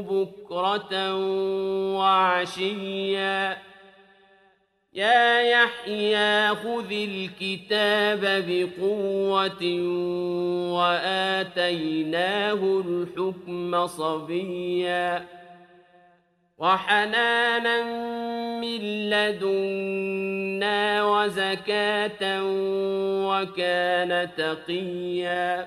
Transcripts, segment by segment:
بكرة وعشيا. يا يحيى خذ الكتاب بقوة وآتيناه الحكم صبيا. وحنانا من لدنا وزكاة وكان تقيا.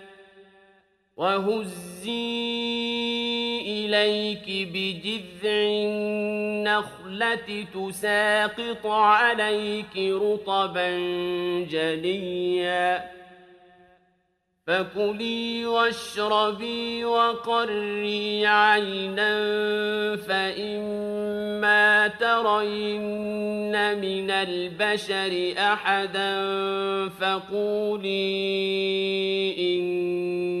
وهزي إليك بجذع النخلة تساقط عليك رطبا جليا فكلي واشربي وقري عينا فإما ترين من البشر أحدا فقولي إني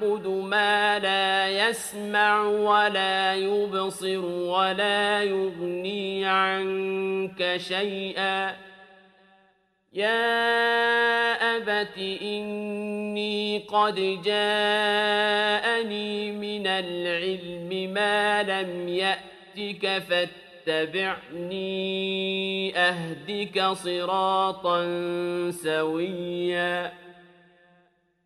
تعبد ما لا يسمع ولا يبصر ولا يغني عنك شيئا. يا أبت إني قد جاءني من العلم ما لم يأتك فاتبعني أهدك صراطا سويا.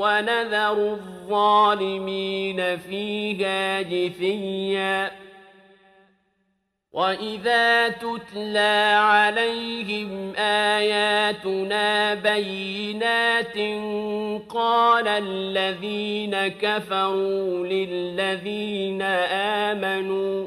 ونذر الظالمين فيها جثيا. وإذا تتلى عليهم آياتنا بينات قال الذين كفروا للذين آمنوا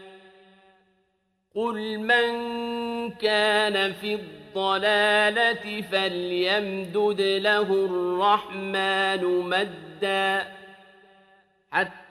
قل من كان في الضلالة فليمدد له الرحمن مدا حتى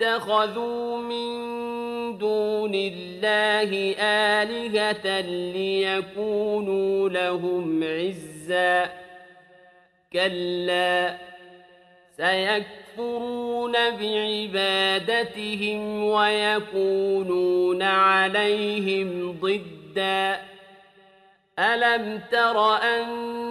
واتخذوا من دون الله آلهة ليكونوا لهم عزا. كلا سيكفرون بعبادتهم ويكونون عليهم ضدا. ألم تر أَنَّا